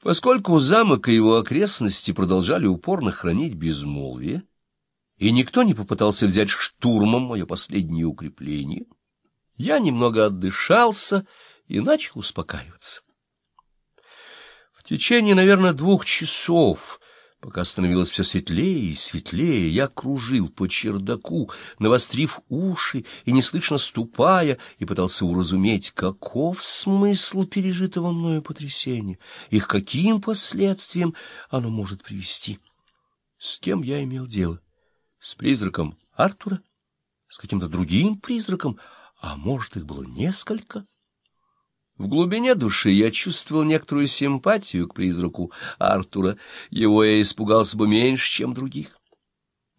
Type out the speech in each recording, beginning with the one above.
Поскольку замок и его окрестности продолжали упорно хранить безмолвие, и никто не попытался взять штурмом мое последнее укрепление, я немного отдышался и начал успокаиваться. В течение, наверное, двух часов Пока становилось все светлее и светлее, я кружил по чердаку, навострив уши и неслышно ступая, и пытался уразуметь, каков смысл пережитого мною потрясения, и к каким последствиям оно может привести. С кем я имел дело? С призраком Артура? С каким-то другим призраком? А может, их было несколько? В глубине души я чувствовал некоторую симпатию к призраку Артура. Его я испугался бы меньше, чем других.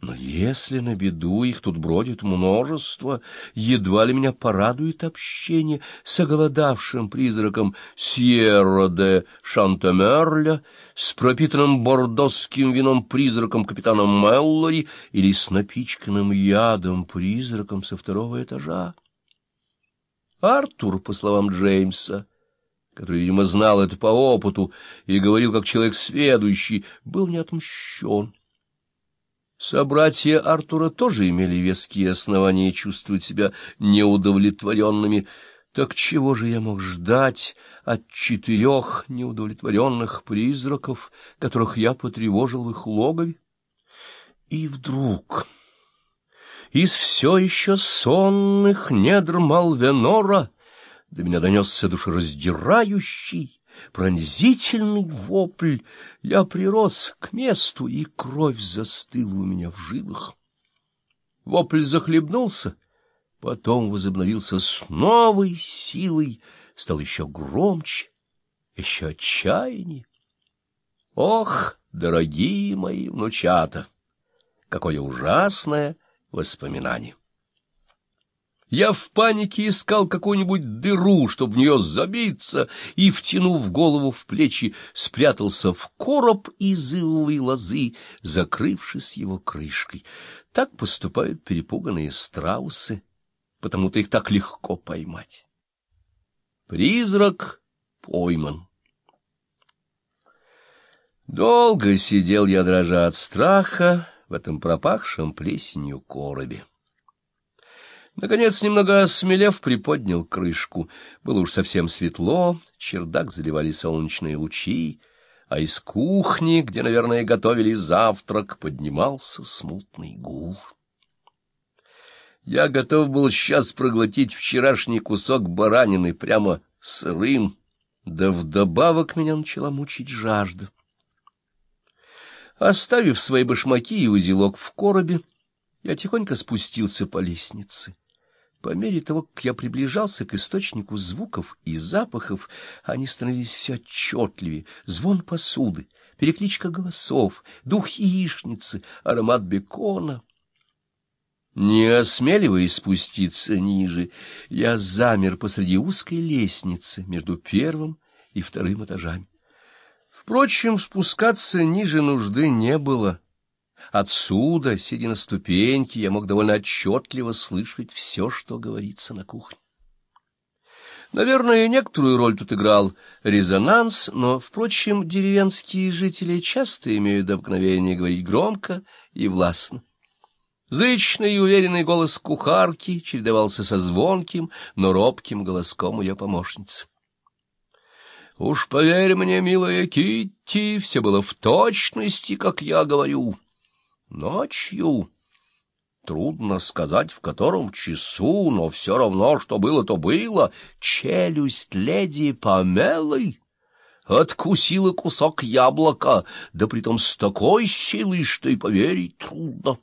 Но если на беду их тут бродит множество, едва ли меня порадует общение с оголодавшим призраком Сьерра де Шантемерля, с пропитанным бордосским вином призраком капитана Меллори или с напичканным ядом призраком со второго этажа. Артур, по словам Джеймса, который, видимо, знал это по опыту и говорил как человек сведущий, был не отмщен. Собратья Артура тоже имели веские основания чувствовать себя неудовлетворенными. Так чего же я мог ждать от четырех неудовлетворенных призраков, которых я потревожил в их логове? И вдруг из все еще сонных недр Малвенора до меня донесся душераздирающий, пронзительный вопль. Я прирос к месту, и кровь застыла у меня в жилах. Вопль захлебнулся, потом возобновился с новой силой, стал еще громче, еще отчаяннее. Ох, дорогие мои внучата, какое ужасное воспоминание! Я в панике искал какую-нибудь дыру, чтобы в нее забиться, и, втянув голову в плечи, спрятался в короб из ивовой лозы, закрывшись его крышкой. Так поступают перепуганные страусы, потому-то их так легко поймать. Призрак пойман. Долго сидел я, дрожа от страха, в этом пропахшем плесенью коробе. Наконец, немного осмелев, приподнял крышку. Было уж совсем светло, чердак заливали солнечные лучи, а из кухни, где, наверное, готовили завтрак, поднимался смутный гул. Я готов был сейчас проглотить вчерашний кусок баранины прямо сырым, да вдобавок меня начала мучить жажда. Оставив свои башмаки и узелок в коробе, я тихонько спустился по лестнице. По мере того, как я приближался к источнику звуков и запахов, они становились все отчетливее. Звон посуды, перекличка голосов, дух яичницы, аромат бекона. Не осмеливаясь спуститься ниже, я замер посреди узкой лестницы между первым и вторым этажами. Впрочем, спускаться ниже нужды не было. Отсюда, сидя на ступеньке, я мог довольно отчетливо слышать все, что говорится на кухне. Наверное, некоторую роль тут играл резонанс, но, впрочем, деревенские жители часто имеют обыкновение говорить громко и властно. Зычный и уверенный голос кухарки чередовался со звонким, но робким голоском ее помощницы. «Уж поверь мне, милая Китти, все было в точности, как я говорю». Ночью. Трудно сказать, в котором часу, но все равно, что было, то было. Челюсть леди Памелы откусила кусок яблока, да притом с такой силой, что и поверить трудно.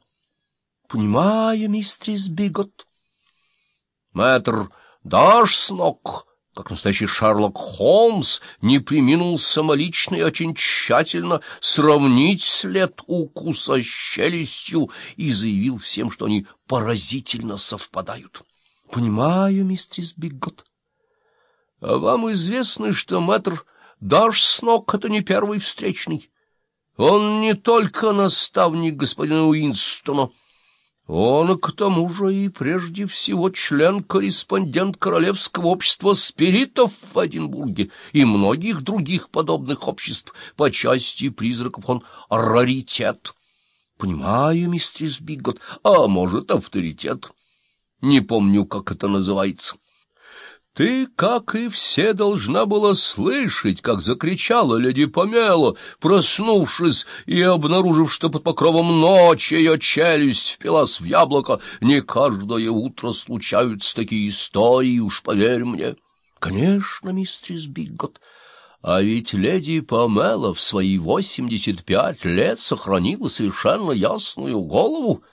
Понимаю, мистерис Бигот. Мэтр, дашь с ног? Как настоящий Шерлок Холмс, не приминул самолично и очень тщательно сравнить след укуса с челюстью и заявил всем, что они поразительно совпадают. — Понимаю, мистерис Биггот. — А вам известно, что мэтр Даршснок — это не первый встречный. Он не только наставник господина Уинстона, — Он, к тому же, и прежде всего член-корреспондент Королевского общества спиритов в Эдинбурге и многих других подобных обществ. По части призраков он раритет. Понимаю, мистерис Биггот, а может, авторитет. Не помню, как это называется. Ты, как и все, должна была слышать, как закричала леди Помела, проснувшись и обнаружив, что под покровом ночи ее челюсть впилась в яблоко. Не каждое утро случаются такие истории, уж поверь мне. Конечно, мистерис Биггот. А ведь леди Помела в свои восемьдесят пять лет сохранила совершенно ясную голову —